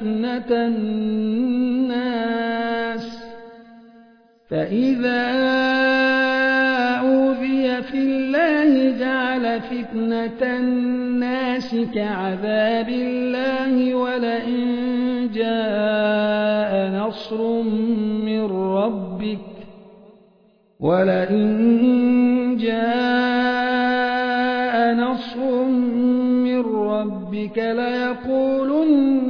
فتنة الناس. فإذا أوذي في الله جعل فتنة الناس كعذاب الله ولئن جاء نصر من ربك ولئن جاء نصر من ربك ليقولن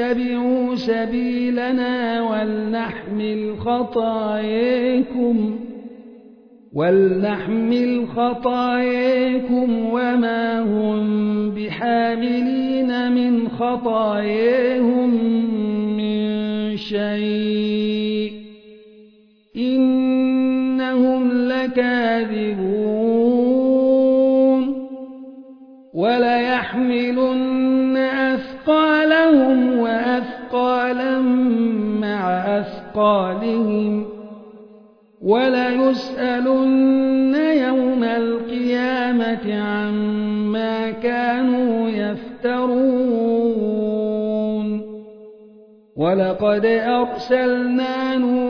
اتبعوا سبيلنا ولنحمل خطاياكم ولنحمل خطاياكم وما هم بحاملين من خطاياهم من شيء إنهم لكاذبون وليحملن وأثقالا مع أثقالهم وليسألن يوم القيامة عما كانوا يفترون. ولقد أرسلنا نوحا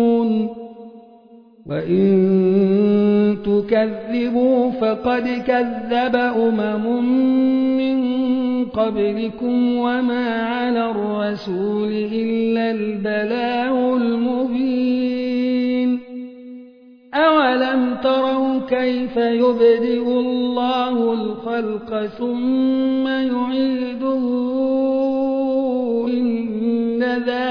وإن تكذبوا فقد كذب أمم من قبلكم وما على الرسول إلا البلاغ المبين أولم تروا كيف يبدئ الله الخلق ثم يعيده إن ذلك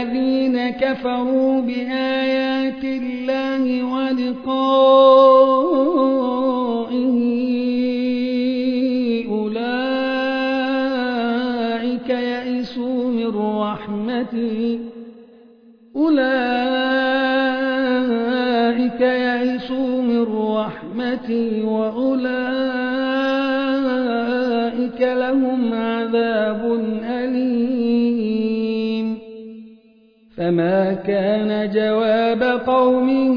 والذين كفروا بآيات الله ولقائه أولئك يئسوا من رحمتي. أولئك يئسوا من رحمتي وأولئك لهم فما كان جواب قومه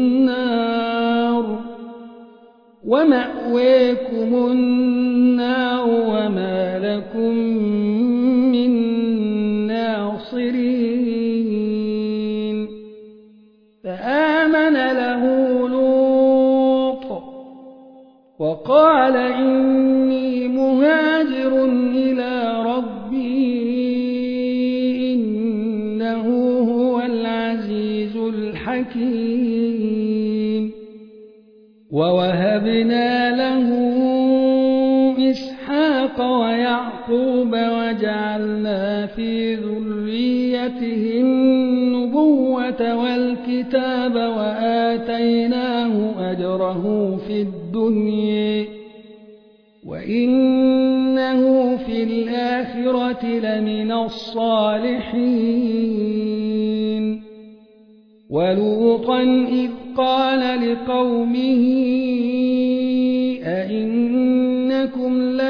ومأويكم النار وما لكم من ناصرين. فآمن له لوط وقال إني مهاجر ذريته النبوة والكتاب وآتيناه أجره في الدنيا. وإنه في الآخرة لمن الصالحين. ولوطا إذ قال لقومه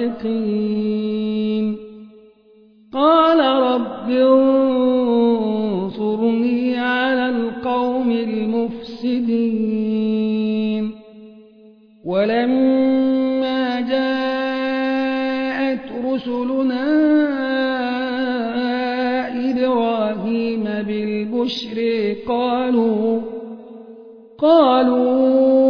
الصادقين. قال رب انصرني على القوم المفسدين. ولما جاءت رسلنا إبراهيم بالبشر قالوا قالوا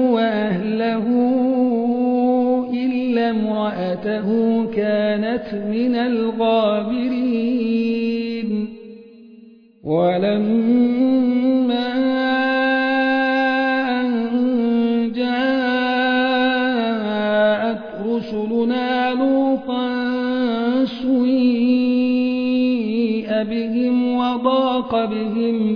امرأته كانت من الغابرين. ولما أن جاءت رسلنا لوطا سيء بهم وضاق بهم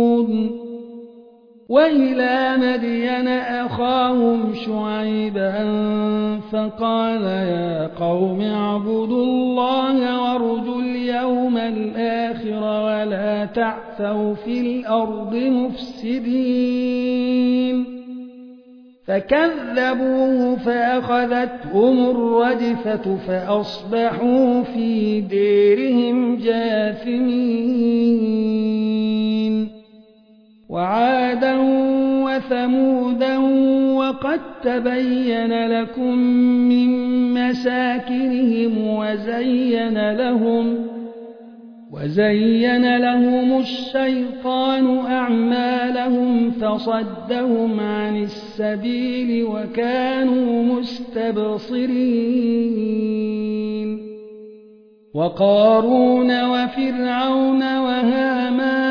وإلى مدين أخاهم شعيبا فقال يا قوم اعبدوا الله وارجوا اليوم الآخر ولا تعثوا في الأرض مفسدين. فكذبوه فأخذتهم الرجفة فأصبحوا في ديرهم جاثمين. وعادا وثمودا وقد تبين لكم من مساكنهم وزين لهم وزين لهم الشيطان أعمالهم فصدهم عن السبيل وكانوا مستبصرين وقارون وفرعون وهامان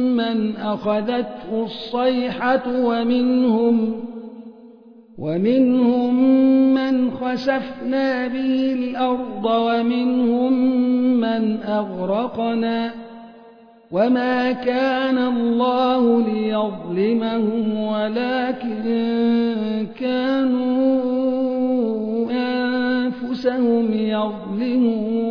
من أخذته الصيحة ومنهم ومنهم من خسفنا به الأرض ومنهم من أغرقنا وما كان الله ليظلمهم ولكن كانوا أنفسهم يظلمون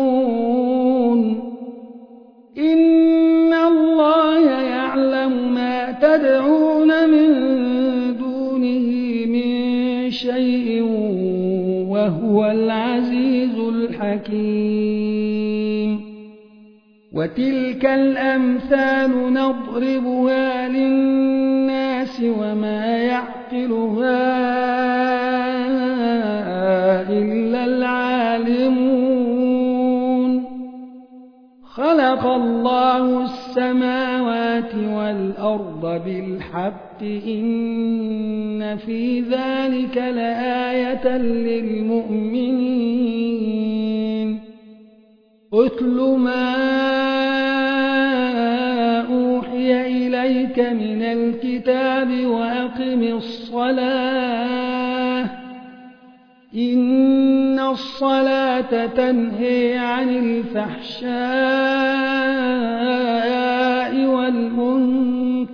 تدعون من دونه من شيء وهو العزيز الحكيم. وتلك الأمثال نضربها للناس وما يعقلها إلا العالمون. خلق الله السماوات والأرض بالحق إن في ذلك لآية للمؤمنين. اتل ما أوحي إليك من الكتاب وأقم الصلاة. إن الصلاة تنهي عن الفحشاء.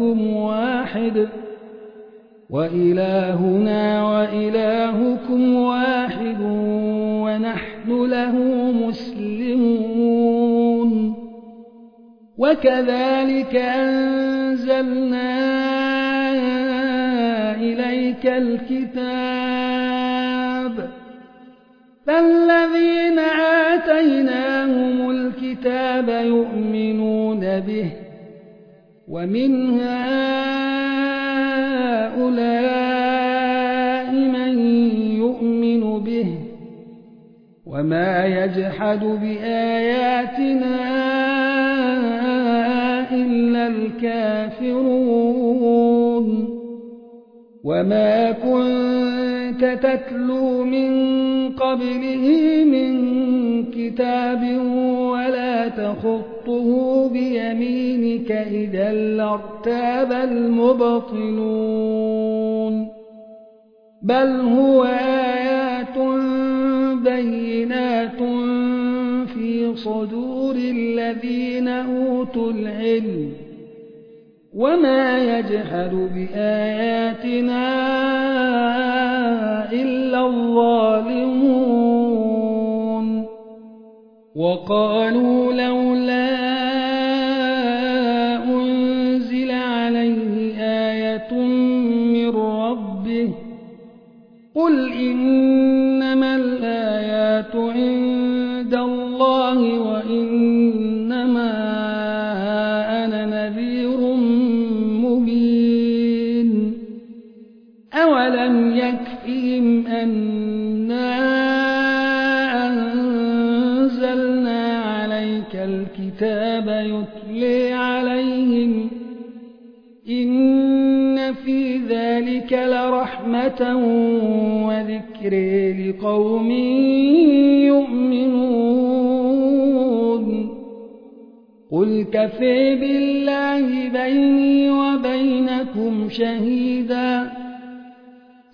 وإلهكم واحد وإلهنا وإلهكم واحد ونحن له مسلمون وكذلك أنزلنا إليك الكتاب فالذين آتيناهم الكتاب يؤمنون به ومن هؤلاء من يؤمن به وما يجحد بآياتنا إلا الكافرون وما كنت تتلو من قبله من كتاب ولا تخطه بيمينك إذا لارتاب المبطلون بل هو آيات بينات في صدور الذين أوتوا العلم وما يجهل بآياتنا إلا الظالمون وقالوا لولا يكفهم أنا أنزلنا عليك الكتاب يتلي عليهم إن في ذلك لرحمة وذكر لقوم يؤمنون قل كفي بالله بيني وبينكم شهيدا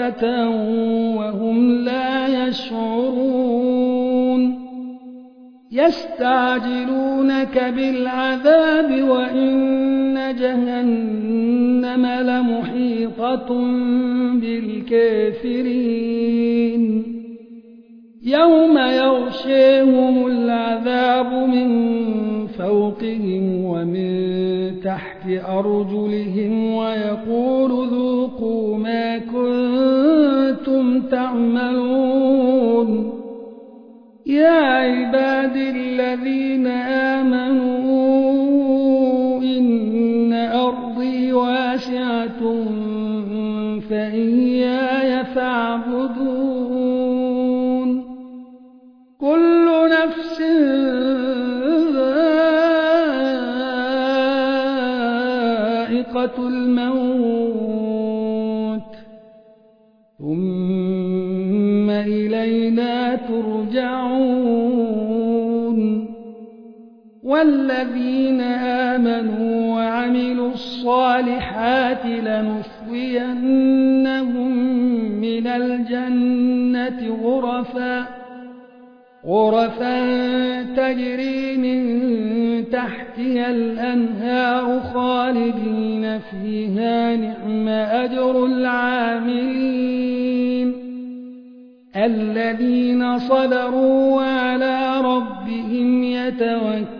بغته وهم لا يشعرون يستعجلونك بالعذاب وإن جهنم لمحيطة بالكافرين يوم يغشيهم العذاب من فوقهم ومن تحت أرجلهم ويقول ذوقوا تعملون يا عباد الذين آمنوا والذين آمنوا وعملوا الصالحات لنثوينهم من الجنة غرفا غرفا تجري من تحتها الأنهار خالدين فيها نعم أجر العاملين. الذين صدروا وعلى ربهم يتوكلون.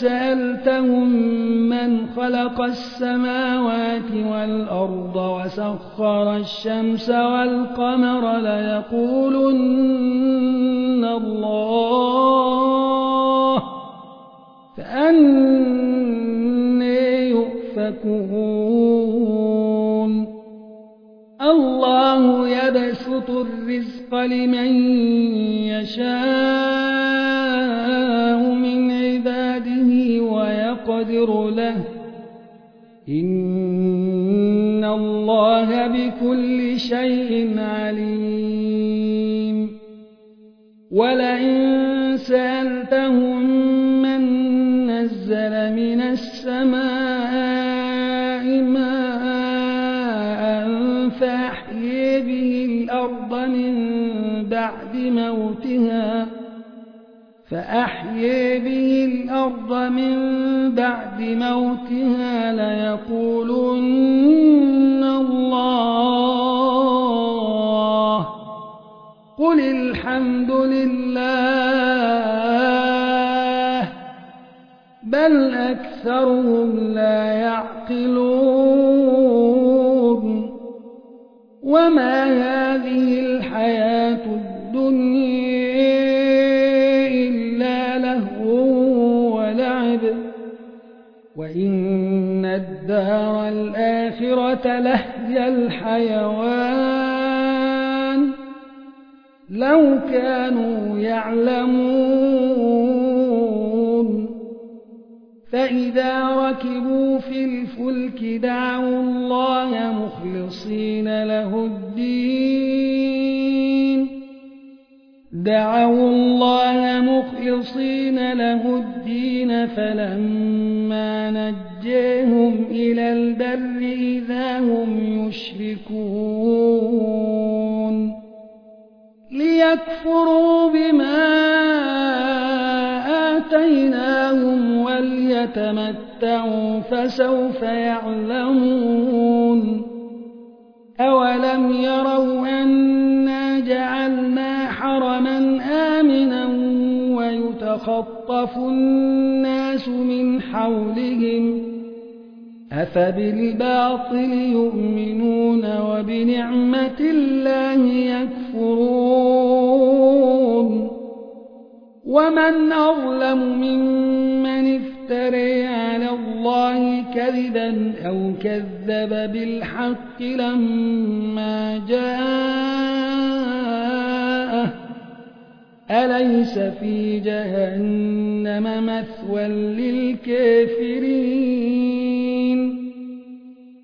سألتهم من خلق السماوات والأرض وسخر الشمس والقمر ليقولن الله فأني يؤفكون. الله يبسط الرزق لمن شيء عليم ولئن سألتهم من نزل من السماء ماء فأحيي به الأرض من بعد موتها فأحيي به الأرض من بعد موتها ليقولن قل الحمد لله بل أكثرهم لا يعقلون. وما هذه الحياة الدنيا إلا لهو ولعب. وإن الدار الآخرة لهي الحيوان. لو كانوا يعلمون. فإذا ركبوا في الفلك دعوا الله مخلصين له الدين. دعوا الله مخلصين له الدين. فلما نجيهم إلى البر إذا هم يشركون. ليكفروا بما آتيناهم وليتمتعوا فسوف يعلمون أولم يروا أنا جعلنا حرما آمنا ويتخطف الناس من حولهم أفبالباطل يؤمنون وبنعمة الله يكفرون ومن أظلم ممن افتري على الله كذبا أو كذب بالحق لما جاءه أليس في جهنم مثوى للكافرين